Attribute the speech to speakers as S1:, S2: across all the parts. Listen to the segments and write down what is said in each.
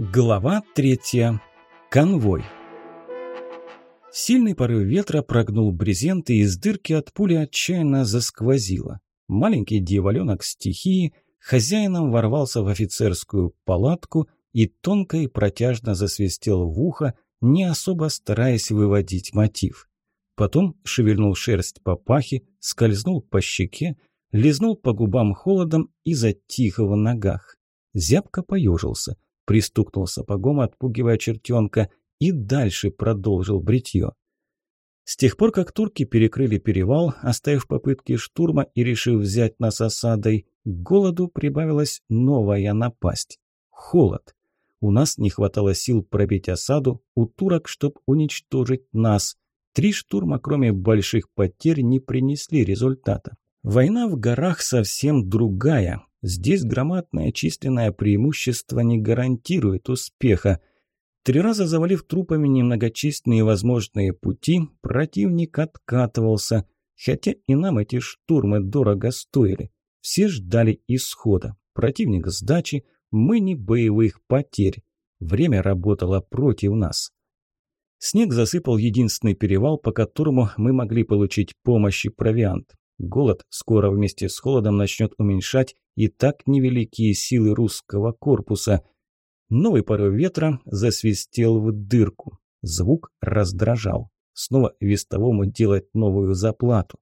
S1: Глава третья. Конвой. Сильный порыв ветра прогнул брезент, и из дырки от пули отчаянно засквозило. Маленький дьяволенок стихии хозяином ворвался в офицерскую палатку и тонко и протяжно засвистел в ухо, не особо стараясь выводить мотив. Потом шевельнул шерсть по пахе, скользнул по щеке, лизнул по губам холодом и затих в ногах. Зябко поежился – пристукнул сапогом, отпугивая чертенка, и дальше продолжил бритье. С тех пор, как турки перекрыли перевал, оставив попытки штурма и решив взять нас осадой, к голоду прибавилась новая напасть – холод. У нас не хватало сил пробить осаду, у турок, чтобы уничтожить нас. Три штурма, кроме больших потерь, не принесли результата. Война в горах совсем другая, Здесь громадное численное преимущество не гарантирует успеха. Три раза завалив трупами немногочисленные возможные пути, противник откатывался, хотя и нам эти штурмы дорого стоили. Все ждали исхода. Противник сдачи, мы не боевых потерь. Время работало против нас. Снег засыпал единственный перевал, по которому мы могли получить помощь и провиант. Голод скоро вместе с холодом начнет уменьшать и так невеликие силы русского корпуса. Новый порыв ветра засвистел в дырку. Звук раздражал. Снова вестовому делать новую заплату.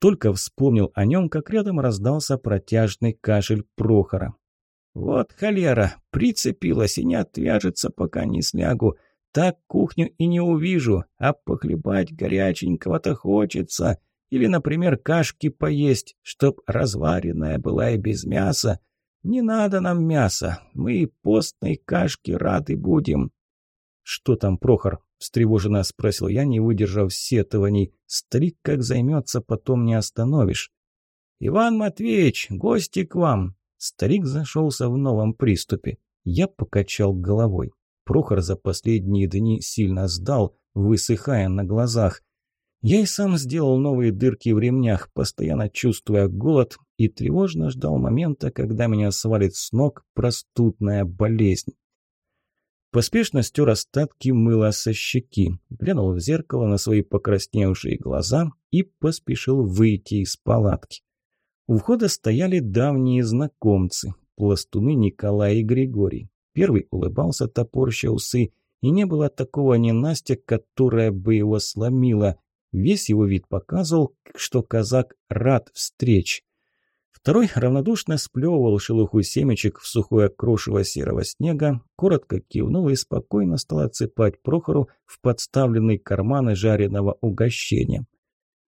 S1: Только вспомнил о нем, как рядом раздался протяжный кашель Прохора. «Вот холера, прицепилась и не отвяжется, пока не слягу. Так кухню и не увижу, а похлебать горяченького-то хочется. Или, например, кашки поесть, чтоб разваренная была и без мяса. Не надо нам мяса, мы и постной кашки рады будем». «Что там, Прохор?» – встревоженно спросил я, не выдержав сетований. «Старик как займется, потом не остановишь». «Иван Матвеевич, гости к вам!» Старик зашелся в новом приступе. Я покачал головой. Прохор за последние дни сильно сдал, высыхая на глазах. Я и сам сделал новые дырки в ремнях, постоянно чувствуя голод, и тревожно ждал момента, когда меня свалит с ног простудная болезнь. Поспешно стер остатки мыла со щеки, глянул в зеркало на свои покрасневшие глаза и поспешил выйти из палатки. У входа стояли давние знакомцы, пластуны Николай и Григорий. Первый улыбался, топорща усы, и не было такого ненастья, которая бы его сломила. Весь его вид показывал, что казак рад встреч. Второй равнодушно сплевывал шелуху семечек в сухое крошево серого снега, коротко кивнул и спокойно стал отсыпать Прохору в подставленные карманы жареного угощения.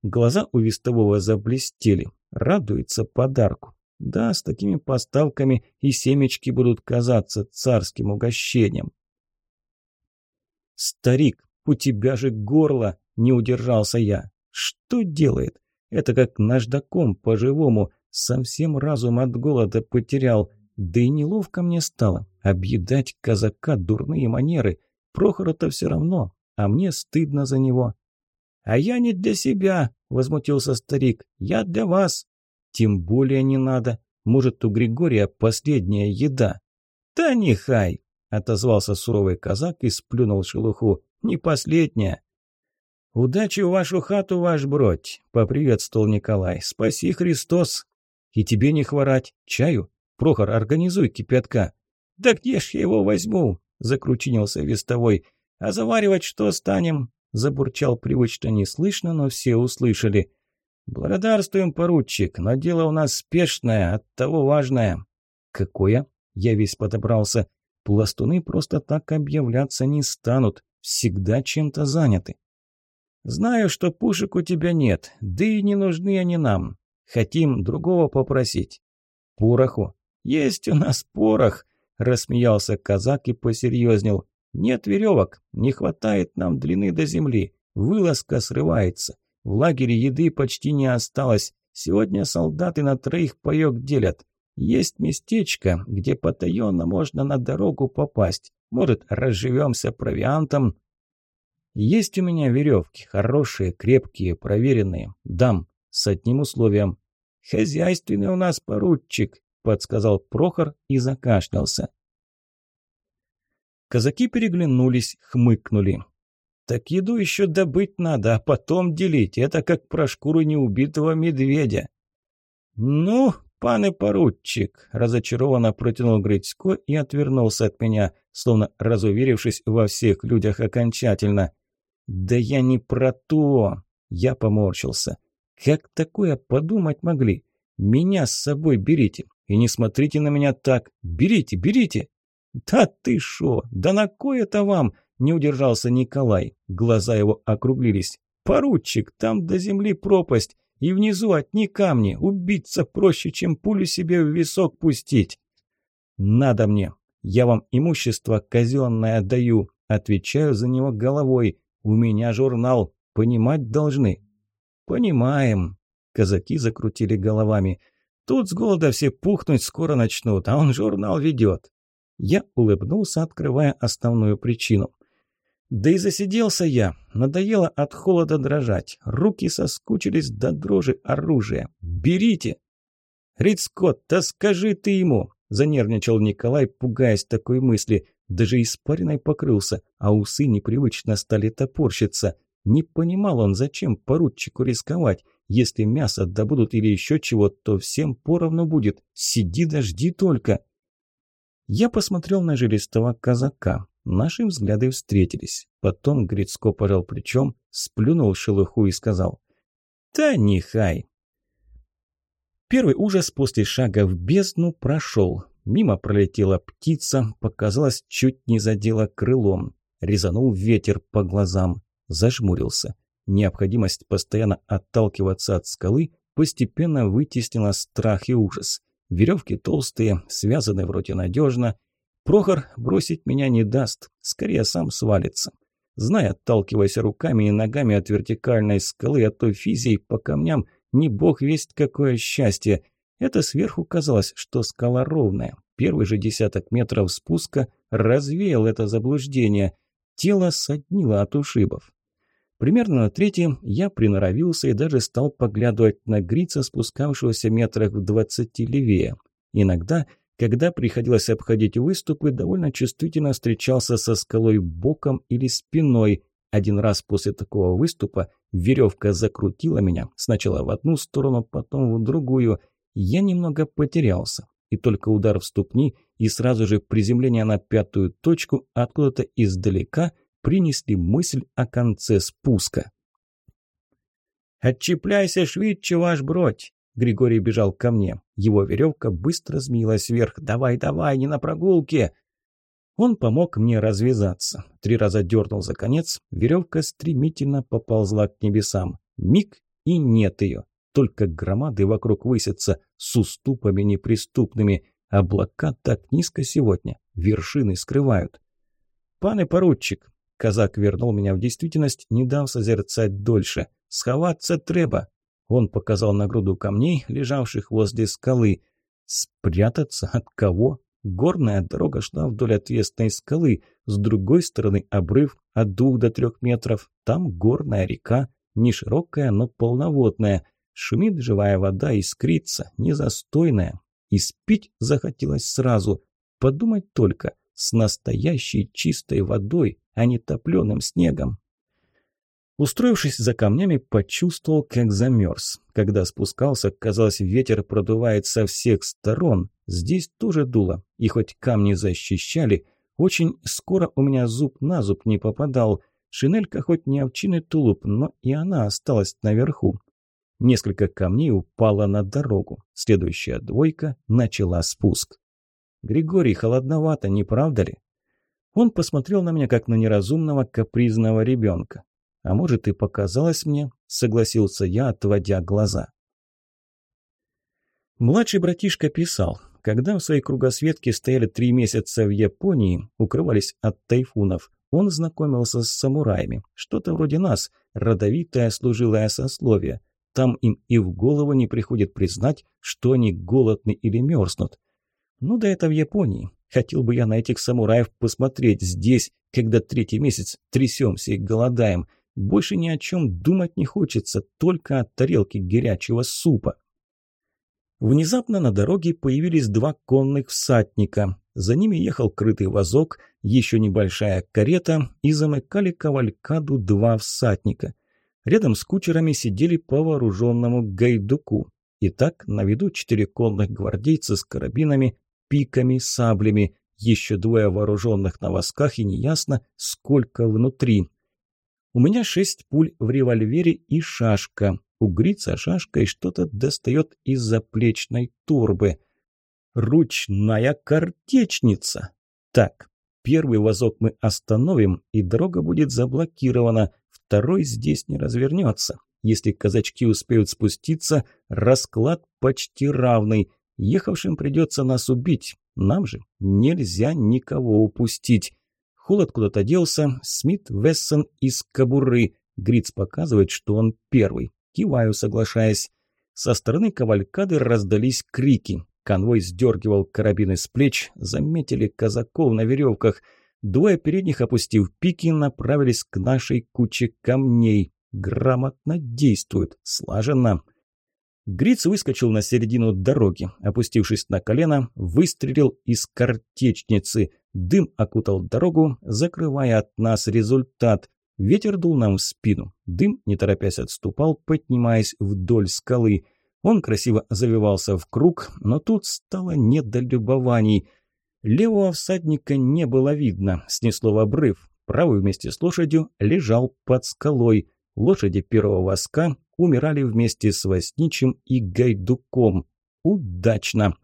S1: Глаза у вестового заблестели. Радуется подарку. Да, с такими поставками и семечки будут казаться царским угощением. «Старик, у тебя же горло!» Не удержался я. Что делает? Это как наждаком по-живому. Совсем разум от голода потерял. Да и неловко мне стало. Объедать казака дурные манеры. Прохору-то все равно, а мне стыдно за него. «А я не для себя», — возмутился старик. «Я для вас». «Тем более не надо. Может, у Григория последняя еда». «Да нехай», — отозвался суровый казак и сплюнул шелуху. «Не последняя». «Удачи в вашу хату, ваш бродь!» — поприветствовал Николай. «Спаси Христос!» «И тебе не хворать. Чаю? Прохор, организуй кипятка!» «Да где ж я его возьму?» — закручинился вестовой. «А заваривать что станем?» — забурчал привычно неслышно, но все услышали. «Благодарствуем, поручик, но дело у нас спешное, оттого важное». «Какое?» — я весь подобрался. «Пластуны просто так объявляться не станут, всегда чем-то заняты». Знаю, что пушек у тебя нет, да и не нужны они нам. Хотим другого попросить. Пороху. Есть у нас порох, рассмеялся казак и посерьезнел. Нет веревок, не хватает нам длины до земли. Вылазка срывается. В лагере еды почти не осталось. Сегодня солдаты на троих паёк делят. Есть местечко, где потаенно можно на дорогу попасть. Может, разживемся провиантом, есть у меня веревки, хорошие, крепкие, проверенные. Дам, с одним условием. Хозяйственный у нас поручик, подсказал Прохор и закашлялся. Казаки переглянулись, хмыкнули. «Так еду еще добыть надо, а потом делить. Это как про шкуру неубитого медведя». «Ну, пане поручик», – разочарованно протянул Грицько и отвернулся от меня, словно разуверившись во всех людях окончательно. «Да я не про то!» – я поморщился. «Как такое подумать могли? Меня с собой берите, и не смотрите на меня так. Берите, берите!» «Да ты шо? Да на кое это вам?» – не удержался Николай. Глаза его округлились. «Поручик, там до земли пропасть, и внизу одни камни. Убиться проще, чем пулю себе в висок пустить». «Надо мне. Я вам имущество казенное даю», – отвечаю за него головой. «У меня журнал. Понимать должны». «Понимаем». Казаки закрутили головами. «Тут с голода все пухнуть скоро начнут, а он журнал ведет». Я улыбнулся, открывая основную причину. Да и засиделся я. Надоело от холода дрожать. Руки соскучились до дрожи оружия. «Берите!» «Рицкот, да скажи ты ему!» Занервничал Николай, пугаясь такой мысли. Даже испариной покрылся, а усы непривычно стали топорщиться. Не понимал он, зачем поручику рисковать. Если мясо добудут или еще чего, то всем поровну будет. Сиди да жди только. Я посмотрел на жилистого казака. Наши взгляды встретились. Потом Грицко пожал плечом, сплюнул шелуху и сказал «Да нехай». Первый ужас после шага в бездну прошел. Мимо пролетела птица, показалось, чуть не задела крылом. Резанул ветер по глазам. Зажмурился. Необходимость постоянно отталкиваться от скалы постепенно вытеснила страх и ужас. Веревки толстые, связаны вроде надежно. Прохор бросить меня не даст, скорее сам свалится. Зная, отталкиваясь руками и ногами от вертикальной скалы, а то физией по камням, не бог весть какое счастье. Это сверху казалось, что скала ровная. Первый же десяток метров спуска развеял это заблуждение. Тело соднило от ушибов. Примерно на третьем я приноровился и даже стал поглядывать на Грица, спускавшегося метрах в двадцати левее. Иногда когда приходилось обходить выступы, довольно чувствительно встречался со скалой боком или спиной. Один раз после такого выступа веревка закрутила меня, сначала в одну сторону, потом в другую. Я немного потерялся, и только удар в ступни и сразу же приземление на пятую точку откуда-то издалека принесли мысль о конце спуска. «Отчепляйся швидче, ваш бродь!» Григорий бежал ко мне. Его веревка быстро змеилась вверх. «Давай, давай, не на прогулке!» Он помог мне развязаться. Три раза дернул за конец. Веревка стремительно поползла к небесам. Миг и нет ее. Только громады вокруг высятся с уступами неприступными. Облака так низко сегодня. Вершины скрывают. «Пане поручик!» Казак вернул меня в действительность, не дав созерцать дольше. «Сховаться треба!» Он показал на груду камней, лежавших возле скалы. Спрятаться от кого? Горная дорога шла вдоль отвесной скалы. С другой стороны обрыв от двух до трех метров. Там горная река, не широкая, но полноводная. Шумит живая вода, искрится, незастойная. И спить захотелось сразу. Подумать только, с настоящей чистой водой, а не топленым снегом. Устроившись за камнями, почувствовал, как замерз. Когда спускался, казалось, ветер продувает со всех сторон. Здесь тоже дуло, и хоть камни защищали, очень скоро у меня зуб на зуб не попадал. Шинелька хоть не овчиный тулуп, но и она осталась наверху. Несколько камней упало на дорогу. Следующая двойка начала спуск. «Григорий, холодновато, не правда ли?» Он посмотрел на меня, как на неразумного капризного ребенка. А может и показалось мне, согласился я, отводя глаза. Младший братишка писал, когда в своей кругосветке стояли три месяца в Японии, укрывались от тайфунов, он знакомился с самураями, что-то вроде нас, родовитое служилое сословие. Там им и в голову не приходит признать, что они голодны или мерзнут. Ну да это в Японии. Хотел бы я на этих самураев посмотреть здесь, когда третий месяц трясемся и голодаем. Больше ни о чем думать не хочется, только от тарелки горячего супа. Внезапно на дороге появились два конных всадника. За ними ехал крытый вазок, еще небольшая карета и замыкали кавалькаду два всадника. Рядом с кучерами сидели по вооруженному гайдуку. Итак, на виду четыре конных гвардейца с карабинами, пиками, саблями, еще двое вооруженных на восках и неясно, сколько внутри. У меня шесть пуль в револьвере и шашка. У Грица шашкой что-то достает из заплечной турбы. Ручная картечница. Так, первый вазок мы остановим, и дорога будет заблокирована. Второй здесь не развернется. Если казачки успеют спуститься, расклад почти равный. Ехавшим придется нас убить. Нам же нельзя никого упустить. Холод куда-то делся, Смит Вессон из кобуры. Гриц показывает, что он первый. Киваю, соглашаясь. Со стороны кавалькады раздались крики. Конвой сдергивал карабины с плеч, заметили казаков на веревках. Двое передних, опустив пики, направились к нашей куче камней. Грамотно действуют, слаженно. Гриц выскочил на середину дороги, опустившись на колено, выстрелил из картечницы. Дым окутал дорогу, закрывая от нас результат. Ветер дул нам в спину. Дым, не торопясь, отступал, поднимаясь вдоль скалы. Он красиво завивался в круг, но тут стало недолюбований. Левого всадника не было видно, снесло в обрыв. Правый вместе с лошадью лежал под скалой. Лошади первого воска умирали вместе с Восничим и Гайдуком. Удачно!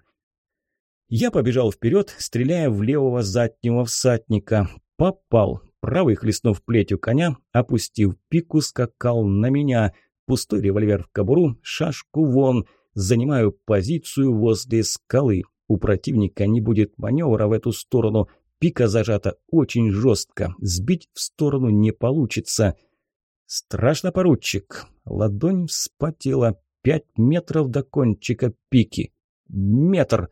S1: Я побежал вперед, стреляя в левого заднего всадника. Попал. Правый, хлестнув плетью коня, опустив пику, скакал на меня. Пустой револьвер в кобуру, шашку вон. Занимаю позицию возле скалы. У противника не будет маневра в эту сторону. Пика зажата очень жестко. Сбить в сторону не получится. Страшно, поручик. Ладонь вспотела. Пять метров до кончика пики. Метр.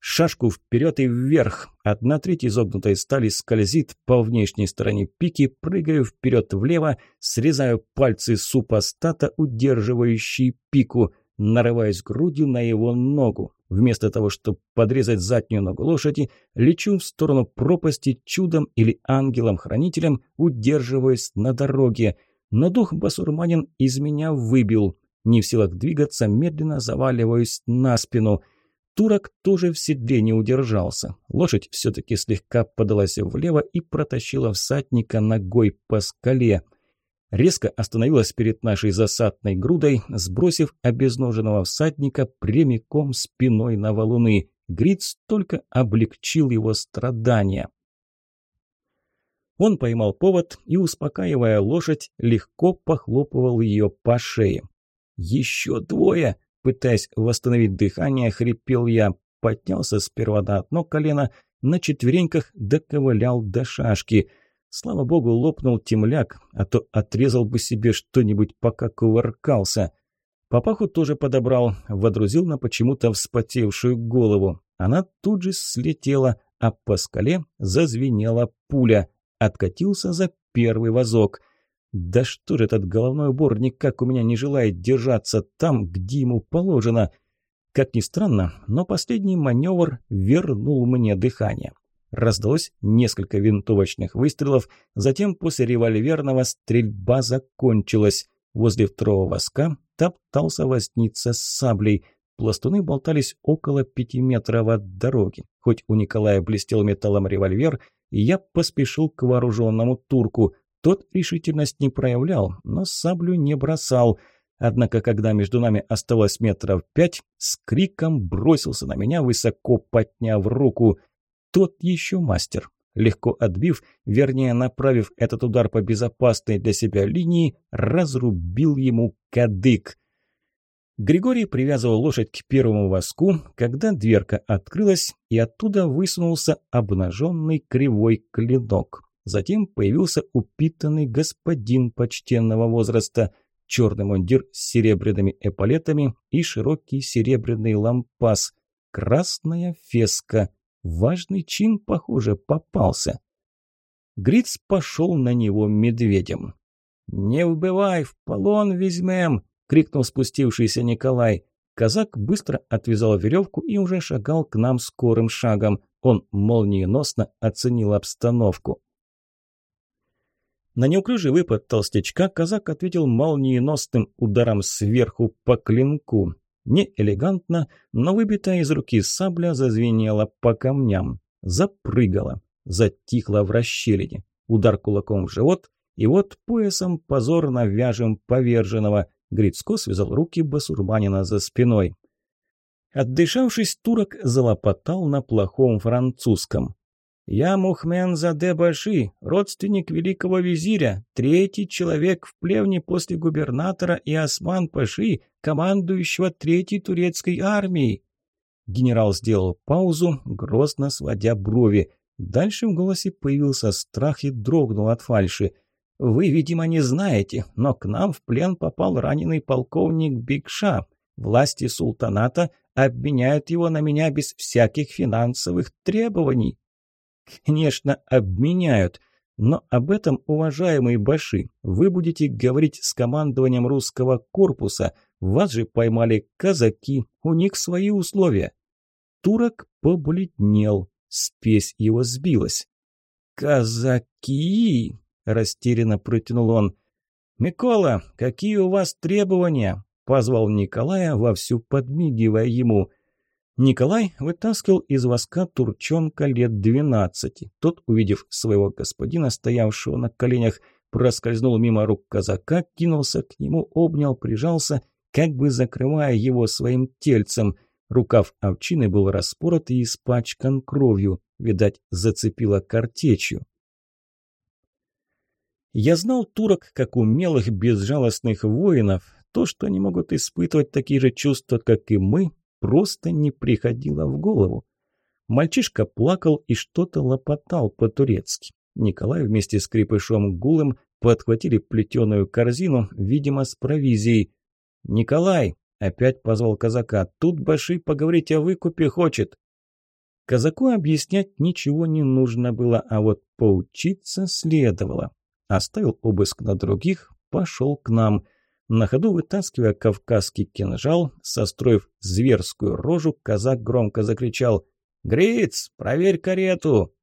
S1: Шашку вперед и вверх. Одна треть изогнутой стали скользит по внешней стороне пики, прыгаю вперед влево, срезаю пальцы супостата, удерживающие пику, нарываясь грудью на его ногу. Вместо того, чтобы подрезать заднюю ногу лошади, лечу в сторону пропасти чудом или ангелом-хранителем, удерживаясь на дороге. Но дух басурманин из меня выбил. Не в силах двигаться, медленно заваливаюсь на спину – Турок тоже в седле не удержался. Лошадь все-таки слегка подалась влево и протащила всадника ногой по скале. Резко остановилась перед нашей засадной грудой, сбросив обезноженного всадника прямиком спиной на валуны. Гриц только облегчил его страдания. Он поймал повод и, успокаивая лошадь, легко похлопывал ее по шее. «Еще двое!» Пытаясь восстановить дыхание, хрипел я. Поднялся сперва на одно колено, на четвереньках доковылял до шашки. Слава богу, лопнул темляк, а то отрезал бы себе что-нибудь, пока кувыркался. Папаху тоже подобрал, водрузил на почему-то вспотевшую голову. Она тут же слетела, а по скале зазвенела пуля. Откатился за первый вазок. Да что же этот головной убор никак у меня не желает держаться там, где ему положено? Как ни странно, но последний маневр вернул мне дыхание. Раздалось несколько винтовочных выстрелов, затем после револьверного стрельба закончилась. Возле второго воска топтался возница с саблей. Пластуны болтались около пяти метров от дороги. Хоть у Николая блестел металлом револьвер, я поспешил к вооруженному турку. Тот решительность не проявлял, но саблю не бросал. Однако, когда между нами оставалось метров пять, с криком бросился на меня, высоко подняв руку. Тот еще мастер. Легко отбив, вернее направив этот удар по безопасной для себя линии, разрубил ему кадык. Григорий привязывал лошадь к первому воску, когда дверка открылась, и оттуда высунулся обнаженный кривой клинок. Затем появился упитанный господин почтенного возраста, черный мундир с серебряными эполетами и широкий серебряный лампас, красная феска. Важный чин, похоже, попался. Гриц пошел на него медведем. «Не убивай, в полон возьмем!» — крикнул спустившийся Николай. Казак быстро отвязал веревку и уже шагал к нам скорым шагом. Он молниеносно оценил обстановку. На неуклюжий выпад толстячка казак ответил молниеносным ударом сверху по клинку. Не элегантно, но выбитая из руки сабля зазвенела по камням. Запрыгала, затихла в расщелине. Удар кулаком в живот, и вот поясом позорно вяжем поверженного. Грицко связал руки басурманина за спиной. Отдышавшись, турок залопотал на плохом французском. «Я Мухмен Заде Баши, родственник великого визиря, третий человек в плевне после губернатора и Осман Паши, командующего третьей турецкой армией». Генерал сделал паузу, грозно сводя брови. Дальше в голосе появился страх и дрогнул от фальши. «Вы, видимо, не знаете, но к нам в плен попал раненый полковник Бигша. Власти султаната обменяют его на меня без всяких финансовых требований». «Конечно, обменяют. Но об этом, уважаемые баши, вы будете говорить с командованием русского корпуса. Вас же поймали казаки, у них свои условия». Турок побледнел, спесь его сбилась. «Казаки!» – растерянно протянул он. «Микола, какие у вас требования?» – позвал Николая, вовсю подмигивая ему. Николай вытаскивал из воска турчонка лет двенадцати. Тот, увидев своего господина, стоявшего на коленях, проскользнул мимо рук казака, кинулся к нему, обнял, прижался, как бы закрывая его своим тельцем. Рукав овчины был распорот и испачкан кровью, видать, зацепило картечью. Я знал турок как умелых, безжалостных воинов. То, что они могут испытывать такие же чувства, как и мы, просто не приходило в голову. Мальчишка плакал и что-то лопотал по-турецки. Николай вместе с крепышом Гулым подхватили плетеную корзину, видимо, с провизией. «Николай!» – опять позвал казака. «Тут Баши поговорить о выкупе хочет». Казаку объяснять ничего не нужно было, а вот поучиться следовало. Оставил обыск на других, пошел к нам – на ходу вытаскивая кавказский кинжал, состроив зверскую рожу, казак громко закричал «Гриц, проверь карету!»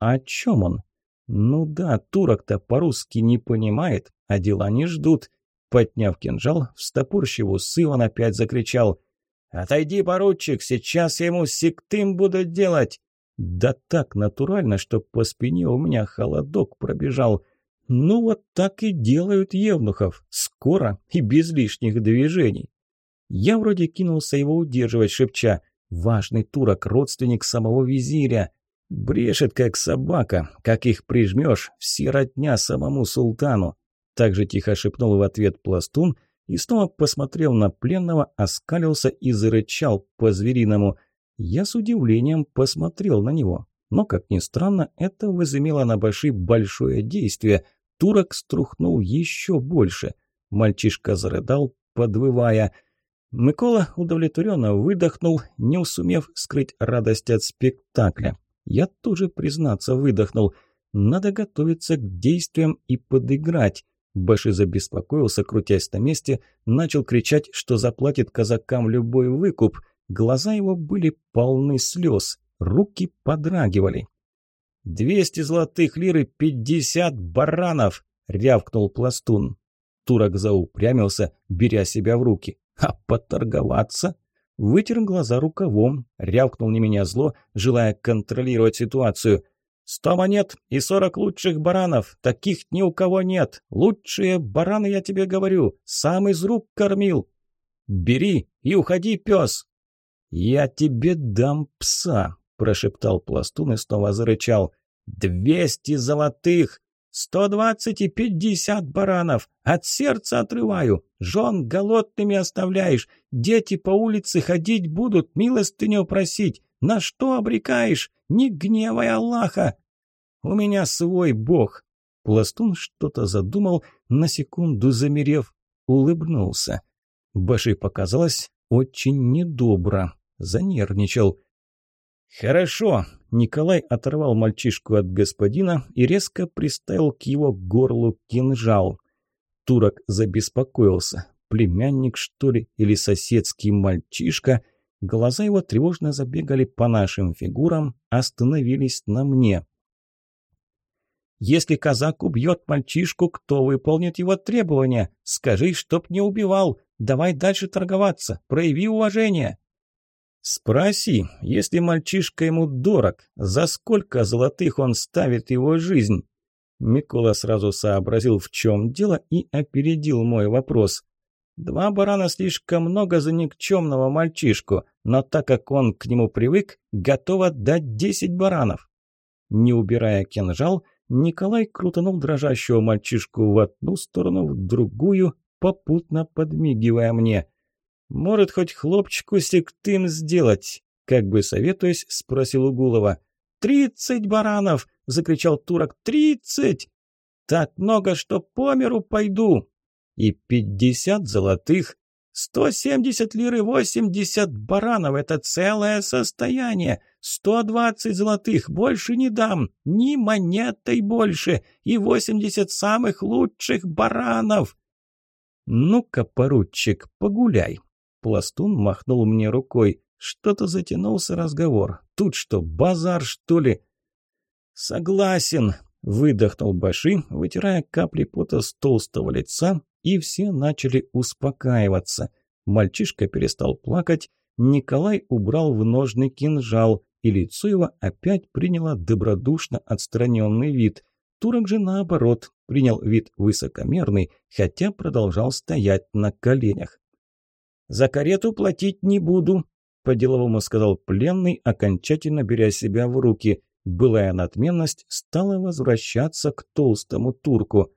S1: «О чем он?» «Ну да, турок-то по-русски не понимает, а дела не ждут». Подняв кинжал, встопорщив усы, он опять закричал «Отойди, поручик, сейчас я ему сектым буду делать!» Да так натурально, что по спине у меня холодок пробежал – ну вот так и делают евнухов, скоро и без лишних движений. Я вроде кинулся его удерживать, шепча «Важный турок, родственник самого визиря». Брешет, как собака, как их прижмешь, все родня самому султану. Также тихо шепнул в ответ пластун и снова, посмотрел на пленного, оскалился и зарычал по-звериному. Я с удивлением посмотрел на него. Но, как ни странно, это возымело на Баши большое действие. Турок струхнул еще больше. Мальчишка зарыдал, подвывая. Микола удовлетворенно выдохнул, не усумев скрыть радость от спектакля. Я тоже, признаться, выдохнул. Надо готовиться к действиям и подыграть. Баши забеспокоился, крутясь на месте, начал кричать, что заплатит казакам любой выкуп. Глаза его были полны слез. Руки подрагивали. «Двести золотых лир и пятьдесят баранов!» — рявкнул пластун. Турок заупрямился, беря себя в руки. «А поторговаться?» Вытер глаза рукавом, рявкнул не меня зло, желая контролировать ситуацию. «Сто монет и сорок лучших баранов! Таких ни у кого нет! Лучшие бараны, я тебе говорю! Сам из рук кормил! Бери и уходи, пес!» «Я тебе дам пса!» – прошептал пластун и снова зарычал. «Двести золотых! Сто двадцать и пятьдесят баранов! От сердца отрываю! Жен голодными оставляешь! Дети по улице ходить будут, милостыню просить! На что обрекаешь? Не гневай Аллаха!» «У меня свой бог!» Пластун что-то задумал, на секунду замерев, улыбнулся. Баши показалось очень недобро, занервничал. «Хорошо!» – Николай оторвал мальчишку от господина и резко приставил к его горлу кинжал. Турок забеспокоился. Племянник, что ли, или соседский мальчишка? Глаза его тревожно забегали по нашим фигурам, остановились на мне. «Если казак убьет мальчишку, кто выполнит его требования? Скажи, чтоб не убивал. Давай дальше торговаться. Прояви уважение». «Спроси, если мальчишка ему дорог, за сколько золотых он ставит его жизнь?» Микола сразу сообразил, в чем дело, и опередил мой вопрос. «Два барана слишком много за никчемного мальчишку, но так как он к нему привык, готов отдать десять баранов». Не убирая кинжал, Николай крутанул дрожащего мальчишку в одну сторону, в другую, попутно подмигивая мне. «Может, хоть хлопчику сектым сделать?» Как бы советуясь, спросил Угулова. «Тридцать баранов!» – закричал турок. «Тридцать! Так много, что по миру пойду!» «И пятьдесят золотых!» «Сто семьдесят лир и восемьдесят баранов – это целое состояние! Сто двадцать золотых больше не дам! Ни монетой больше! И восемьдесят самых лучших баранов!» «Ну-ка, поручик, погуляй!» Пластун махнул мне рукой. Что-то затянулся разговор. Тут что, базар, что ли? Согласен, выдохнул Баши, вытирая капли пота с толстого лица, и все начали успокаиваться. Мальчишка перестал плакать, Николай убрал в ножный кинжал, и лицо его опять приняло добродушно отстраненный вид. Турок же, наоборот, принял вид высокомерный, хотя продолжал стоять на коленях. «За карету платить не буду», – по-деловому сказал пленный, окончательно беря себя в руки. Былая надменность стала возвращаться к толстому турку.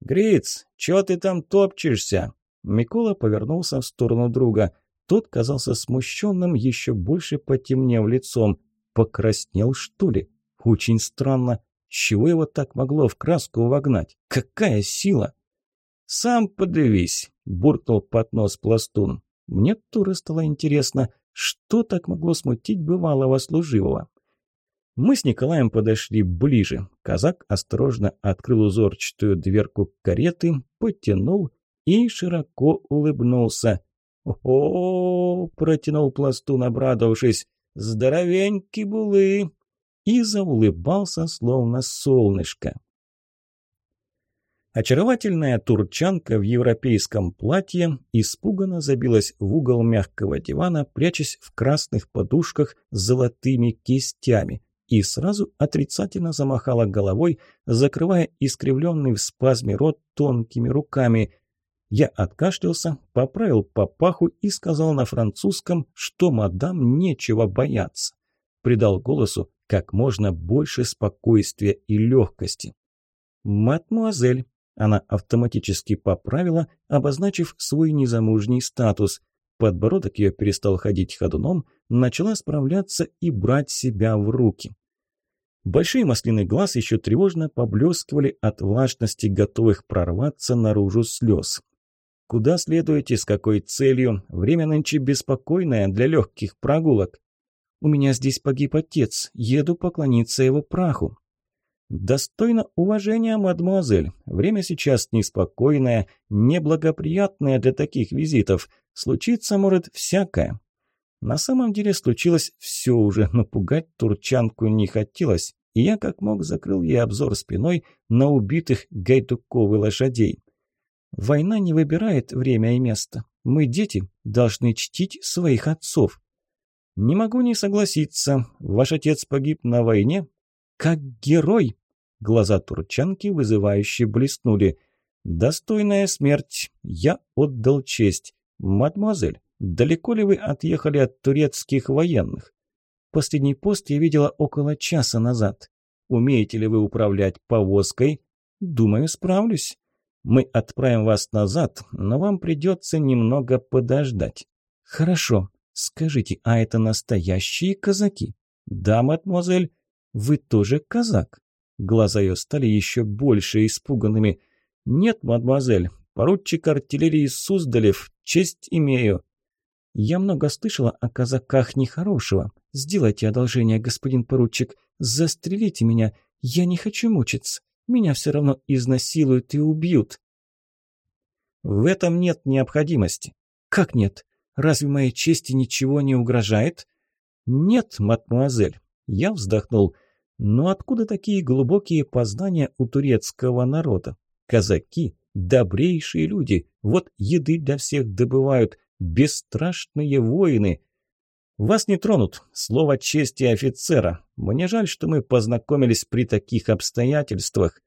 S1: «Гриц, чё ты там топчешься?» Микола повернулся в сторону друга. Тот казался смущенным, еще больше потемнев лицом. Покраснел, что ли? Очень странно. Чего его так могло в краску вогнать? Какая сила? «Сам подивись», – буркнул под нос пластун. Мне тоже стало интересно, что так могло смутить бывалого служивого. Мы с Николаем подошли ближе. Казак осторожно открыл узорчатую дверку кареты, потянул и широко улыбнулся. «О-о-о!» – протянул пластун, обрадовавшись. «Здоровеньки булы!» И заулыбался, словно солнышко. Очаровательная турчанка в европейском платье испуганно забилась в угол мягкого дивана, прячась в красных подушках с золотыми кистями, и сразу отрицательно замахала головой, закрывая искривленный в спазме рот тонкими руками. Я откашлялся, поправил папаху и сказал на французском, что мадам нечего бояться. Придал голосу как можно больше спокойствия и легкости. «Мадмуазель», она автоматически поправила, обозначив свой незамужний статус. Подбородок ее перестал ходить ходуном, начала справляться и брать себя в руки. Большие маслины глаз еще тревожно поблескивали от влажности, готовых прорваться наружу слез. «Куда следуете? С какой целью? Время нынче беспокойное для легких прогулок». «У меня здесь погиб отец. Еду поклониться его праху». «Достойно уважения, мадемуазель. Время сейчас неспокойное, неблагоприятное для таких визитов. Случиться может всякое». На самом деле случилось все уже, но пугать турчанку не хотелось, и я как мог закрыл ей обзор спиной на убитых гайдуковых лошадей. Война не выбирает время и место. Мы, дети, должны чтить своих отцов. Не могу не согласиться. Ваш отец погиб на войне, как герой!» Глаза турчанки вызывающе блеснули. «Достойная смерть. Я отдал честь. Мадемуазель, далеко ли вы отъехали от турецких военных?» «Последний пост я видела около часа назад. Умеете ли вы управлять повозкой?» «Думаю, справлюсь. Мы отправим вас назад, но вам придется немного подождать». «Хорошо. Скажите, а это настоящие казаки?» «Да, мадемуазель. «Вы тоже казак?» Глаза ее стали еще больше испуганными. «Нет, мадемуазель, поручик артиллерии Суздалев, честь имею». «Я много слышала о казаках нехорошего. Сделайте одолжение, господин поручик, застрелите меня, я не хочу мучиться. Меня все равно изнасилуют и убьют». «В этом нет необходимости». «Как нет? Разве моей чести ничего не угрожает?» «Нет, мадмуазель». Я вздохнул. «Но откуда такие глубокие познания у турецкого народа? Казаки – добрейшие люди, вот еды для всех добывают, бесстрашные воины». «Вас не тронут. Слово чести офицера. Мне жаль, что мы познакомились при таких обстоятельствах».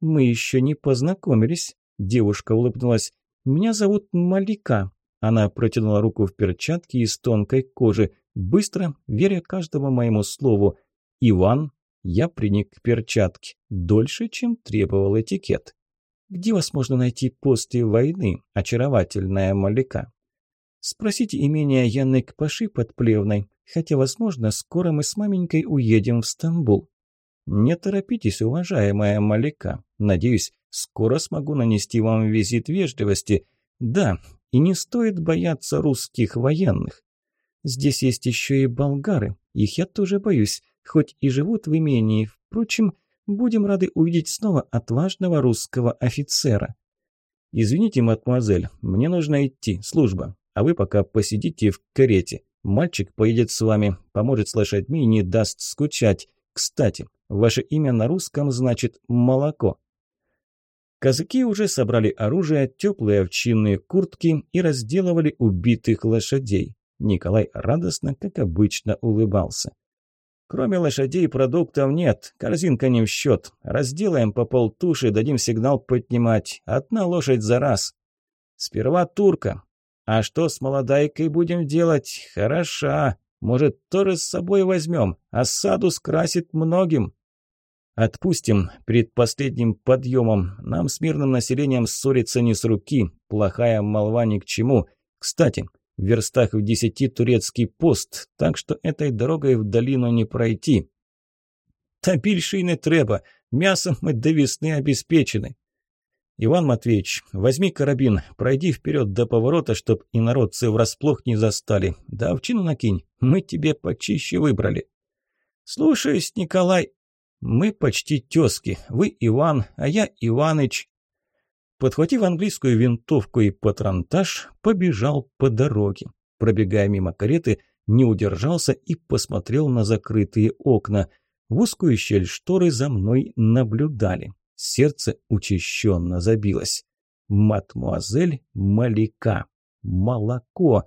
S1: «Мы еще не познакомились», – девушка улыбнулась. «Меня зовут Малика». Она протянула руку в перчатке из тонкой кожи, быстро, веря каждому моему слову. «Иван». Я приник к перчатке. Дольше, чем требовал этикет. «Где вас можно найти после войны, очаровательная Малика?» Спросите имение Яны Кпаши под Плевной, хотя, возможно, скоро мы с маменькой уедем в Стамбул. Не торопитесь, уважаемая Малика. Надеюсь, скоро смогу нанести вам визит вежливости. Да, и не стоит бояться русских военных. Здесь есть еще и болгары, их я тоже боюсь, хоть и живут в имении. Впрочем, будем рады увидеть снова отважного русского офицера. Извините, мадемуазель, мне нужно идти, служба. А вы пока посидите в карете. Мальчик поедет с вами, поможет с лошадьми и не даст скучать. Кстати, ваше имя на русском значит «молоко». Казаки уже собрали оружие, теплые овчинные куртки и разделывали убитых лошадей. Николай радостно, как обычно, улыбался. «Кроме лошадей продуктов нет, корзинка не в счет. Разделаем по полтуши, дадим сигнал поднимать. Одна лошадь за раз. Сперва турка, а что с молодайкой будем делать? Хороша. Может, тоже с собой возьмем? Осаду скрасит многим. Отпустим перед последним подъемом. Нам с мирным населением ссориться не с руки. Плохая молва ни к чему. Кстати, в верстах в десяти турецкий пост, так что этой дорогой в долину не пройти. Та більше не треба. Мясом мы до весны обеспечены. «Иван Матвеевич, возьми карабин, пройди вперед до поворота, чтоб и народцы врасплох не застали. Да овчину накинь, мы тебе почище выбрали». «Слушаюсь, Николай». «Мы почти тезки. Вы Иван, а я Иваныч». Подхватив английскую винтовку и патронтаж, побежал по дороге. Пробегая мимо кареты, не удержался и посмотрел на закрытые окна. В узкую щель шторы за мной наблюдали. Сердце учащенно забилось. «Мадмуазель Малика. Молоко».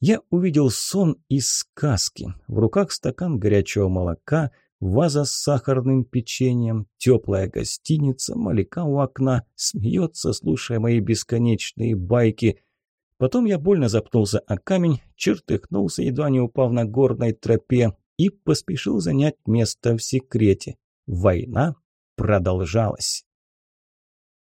S1: Я увидел сон из сказки. В руках стакан горячего молока, ваза с сахарным печеньем, теплая гостиница, Малика у окна, смеется, слушая мои бесконечные байки. Потом я больно запнулся о камень, чертыхнулся, едва не упав на горной тропе, и поспешил занять место в секрете. Война продолжалось.